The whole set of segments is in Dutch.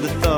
the thought.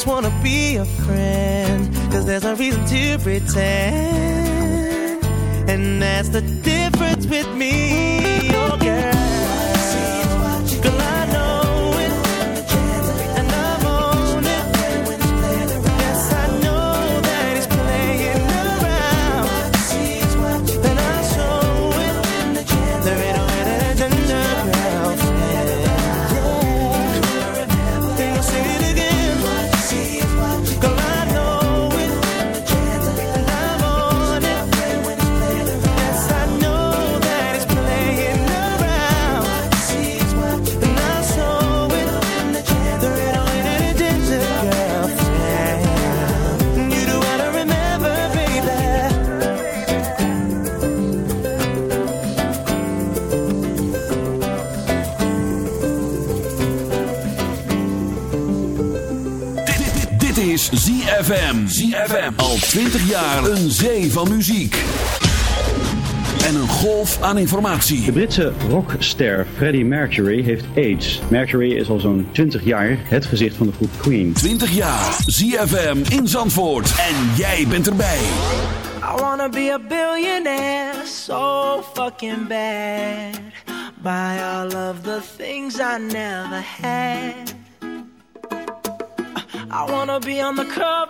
just wanna be a friend, cause there's no reason to pretend. And that's the difference with me, ZFM. Al 20 jaar een zee van muziek. En een golf aan De informatie. Britse rockster Freddie Mercury heeft AIDS. Mercury is al zo'n 20 jaar het gezicht van de groep Queen. 20 jaar. ZFM in Zandvoort. En jij bent erbij. I wanna be a billionaire so fucking bad. Buy all of the things I never had. I wanna be on the cover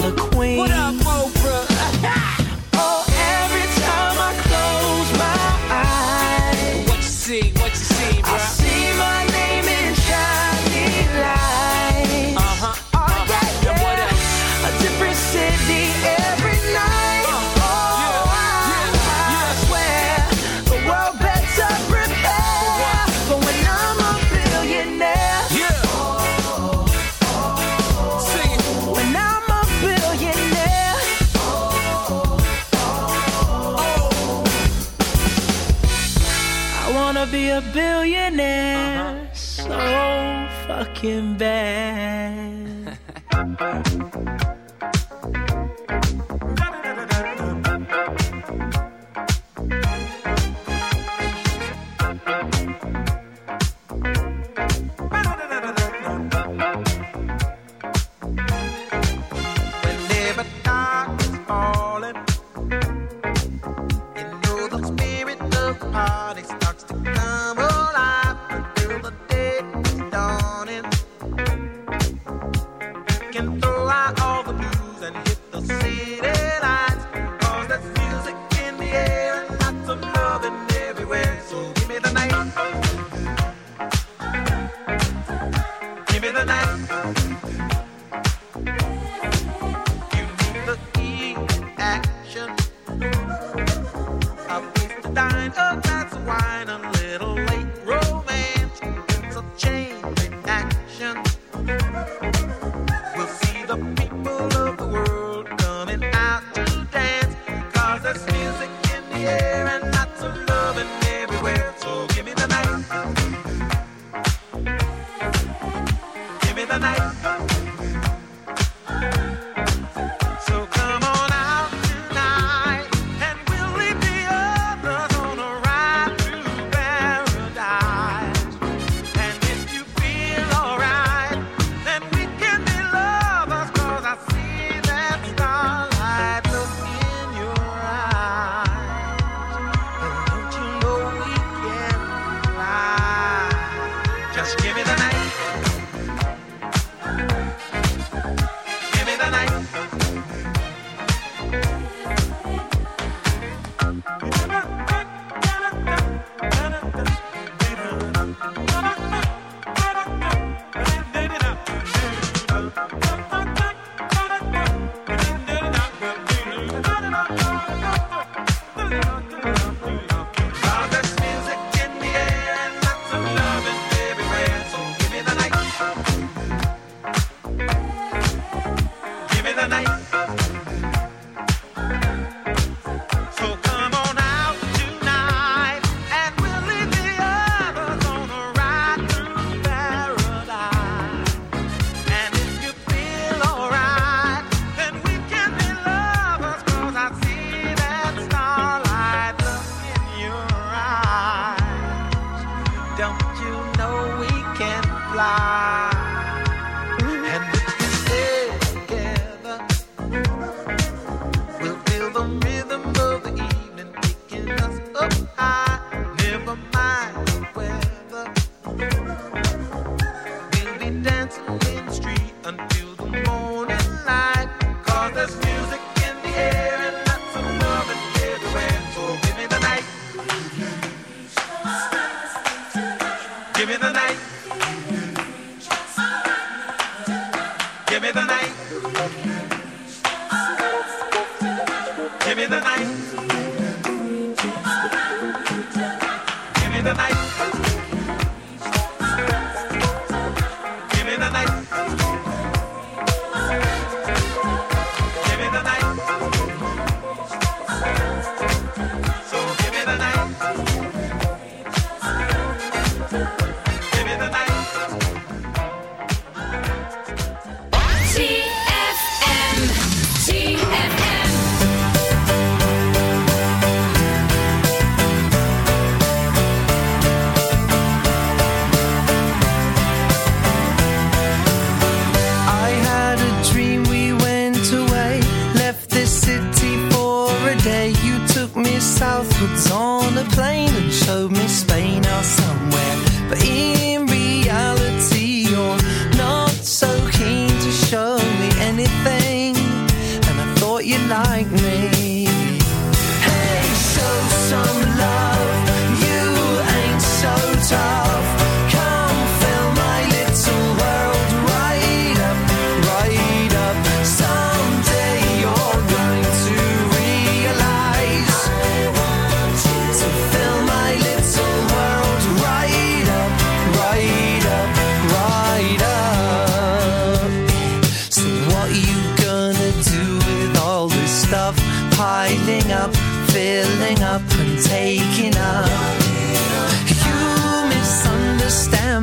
looking back.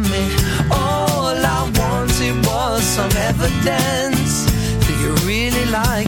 me. All I wanted was some evidence that you really like.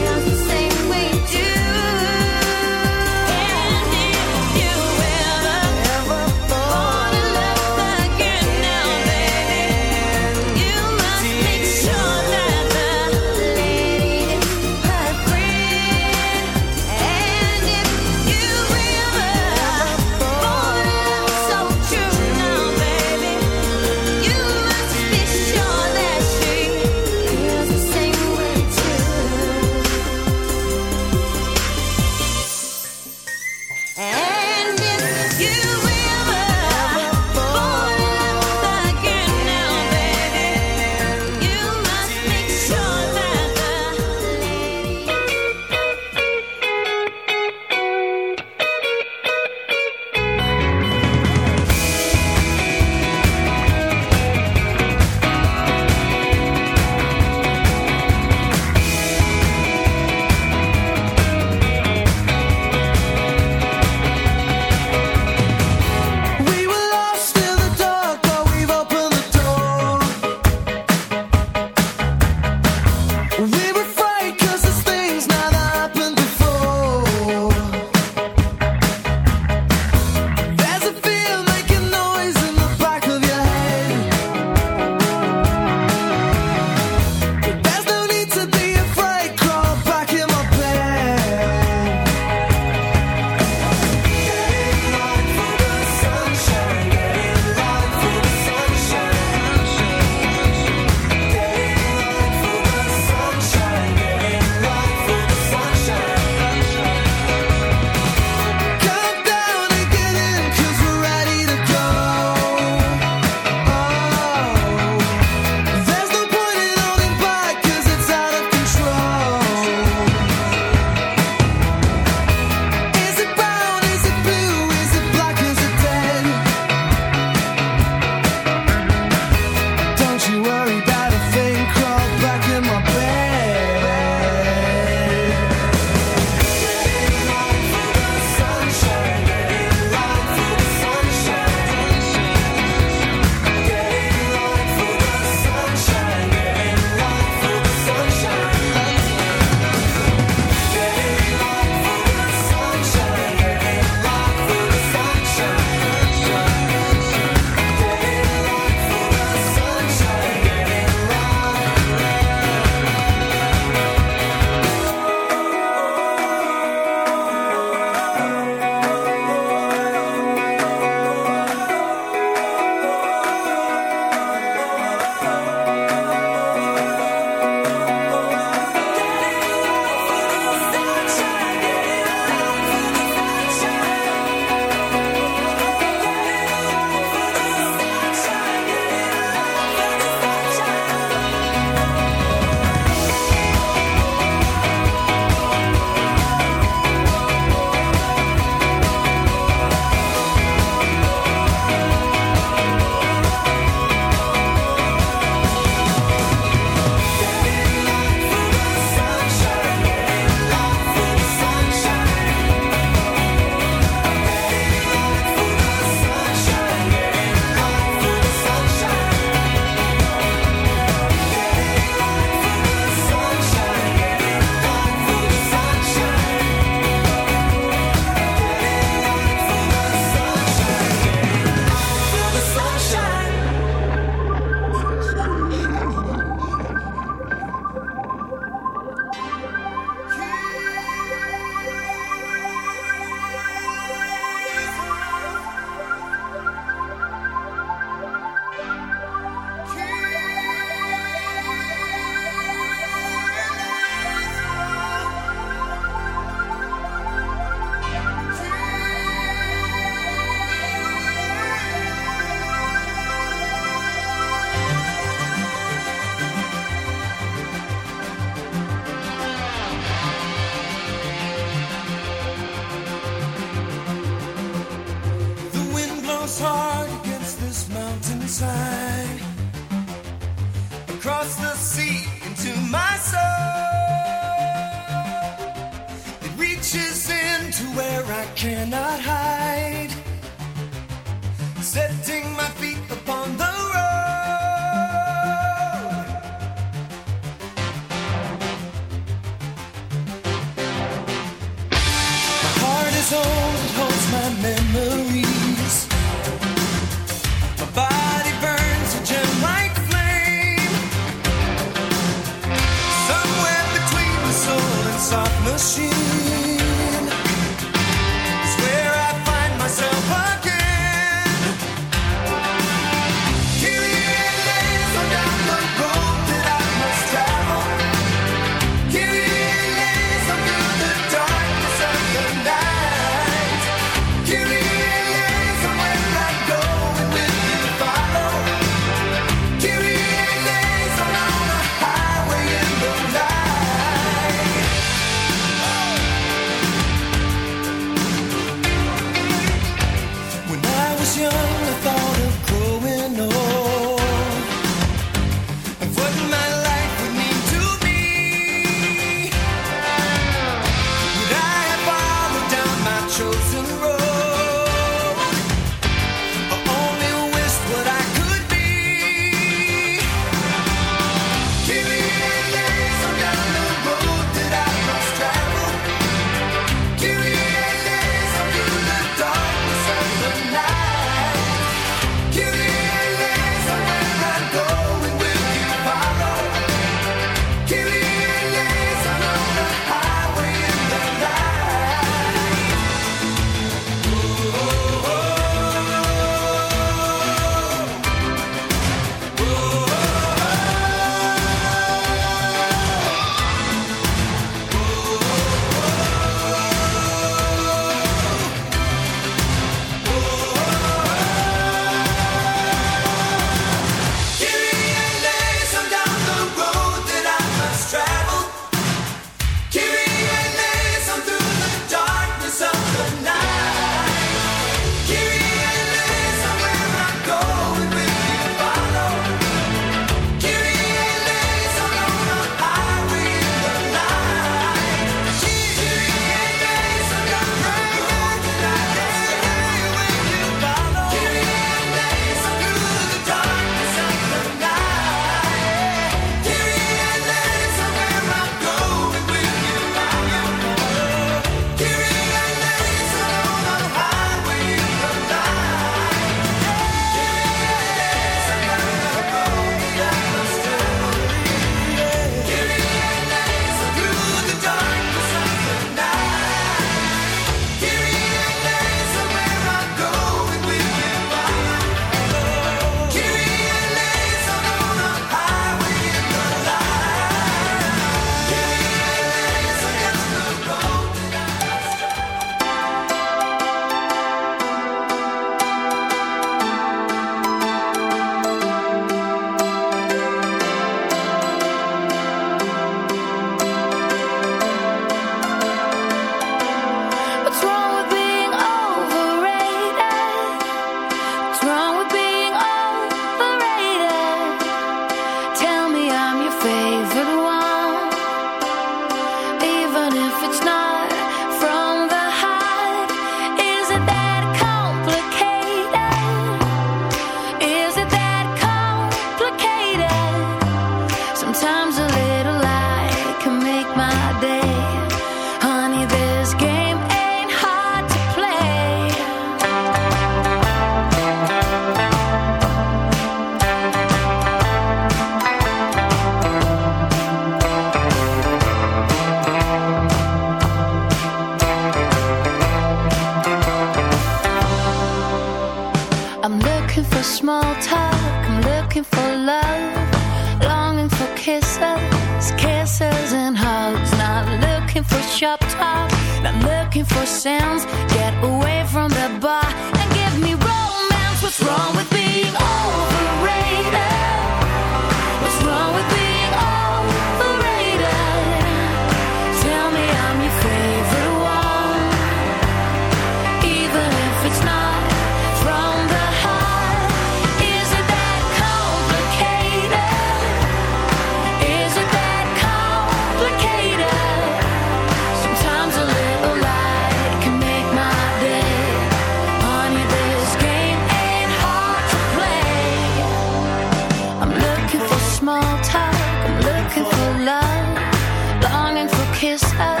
this out.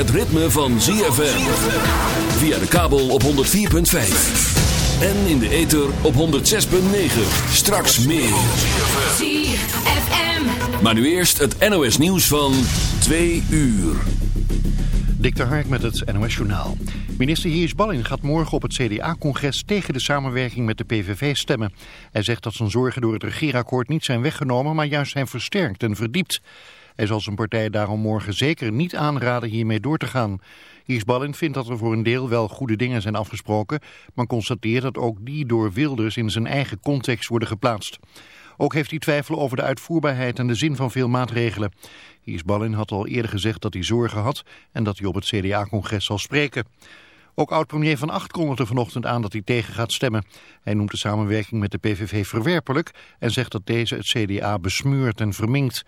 het ritme van ZFM. Via de kabel op 104.5. En in de ether op 106.9. Straks meer. ZFM. Maar nu eerst het NOS nieuws van 2 uur. Dik de Hark met het NOS Journaal. Minister Heers Ballin gaat morgen op het CDA-congres tegen de samenwerking met de PVV stemmen. Hij zegt dat zijn zorgen door het regeerakkoord niet zijn weggenomen, maar juist zijn versterkt en verdiept. Hij zal zijn partij daarom morgen zeker niet aanraden hiermee door te gaan. Heers Ballin vindt dat er voor een deel wel goede dingen zijn afgesproken, maar constateert dat ook die door Wilders in zijn eigen context worden geplaatst. Ook heeft hij twijfel over de uitvoerbaarheid en de zin van veel maatregelen. Hiers Ballin had al eerder gezegd dat hij zorgen had en dat hij op het CDA-congres zal spreken. Ook oud-premier Van Acht kondigde vanochtend aan dat hij tegen gaat stemmen. Hij noemt de samenwerking met de PVV verwerpelijk en zegt dat deze het CDA besmeurt en verminkt.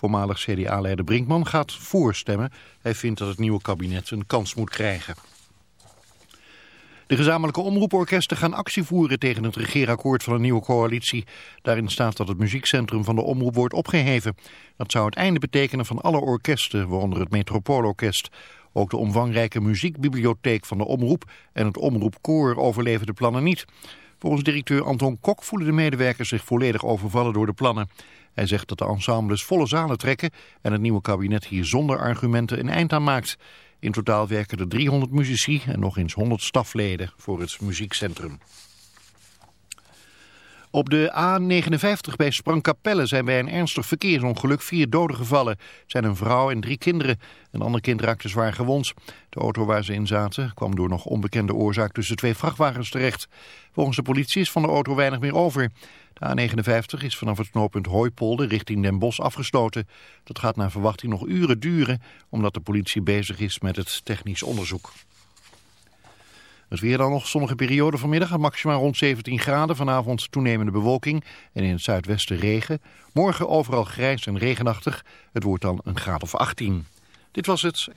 Voormalig CDA-leider Brinkman gaat voorstemmen. Hij vindt dat het nieuwe kabinet een kans moet krijgen. De gezamenlijke omroeporkesten gaan actie voeren tegen het regeerakkoord van een nieuwe coalitie. Daarin staat dat het muziekcentrum van de omroep wordt opgeheven. Dat zou het einde betekenen van alle orkesten, waaronder het Metropoolorkest. Ook de omvangrijke muziekbibliotheek van de omroep en het omroepkoor overleven de plannen niet. Volgens directeur Anton Kok voelen de medewerkers zich volledig overvallen door de plannen. Hij zegt dat de ensembles volle zalen trekken en het nieuwe kabinet hier zonder argumenten een eind aan maakt. In totaal werken er 300 muzici en nog eens 100 stafleden voor het muziekcentrum. Op de A59 bij Sprangkapelle zijn bij een ernstig verkeersongeluk vier doden gevallen. Het zijn een vrouw en drie kinderen. Een ander kind raakte zwaar gewond. De auto waar ze in zaten kwam door nog onbekende oorzaak tussen twee vrachtwagens terecht. Volgens de politie is van de auto weinig meer over. De A59 is vanaf het knooppunt Hooipolder richting Den Bosch afgesloten. Dat gaat naar verwachting nog uren duren, omdat de politie bezig is met het technisch onderzoek. Het weer dan nog zonnige periode vanmiddag, maximaal rond 17 graden. Vanavond toenemende bewolking en in het zuidwesten regen. Morgen overal grijs en regenachtig. Het wordt dan een graad of 18. Dit was het.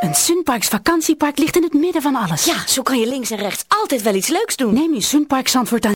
En Sunparks vakantiepark ligt in het midden van alles. Ja, zo kan je links en rechts altijd wel iets leuks doen. Neem je Sunpark Zandvoort aan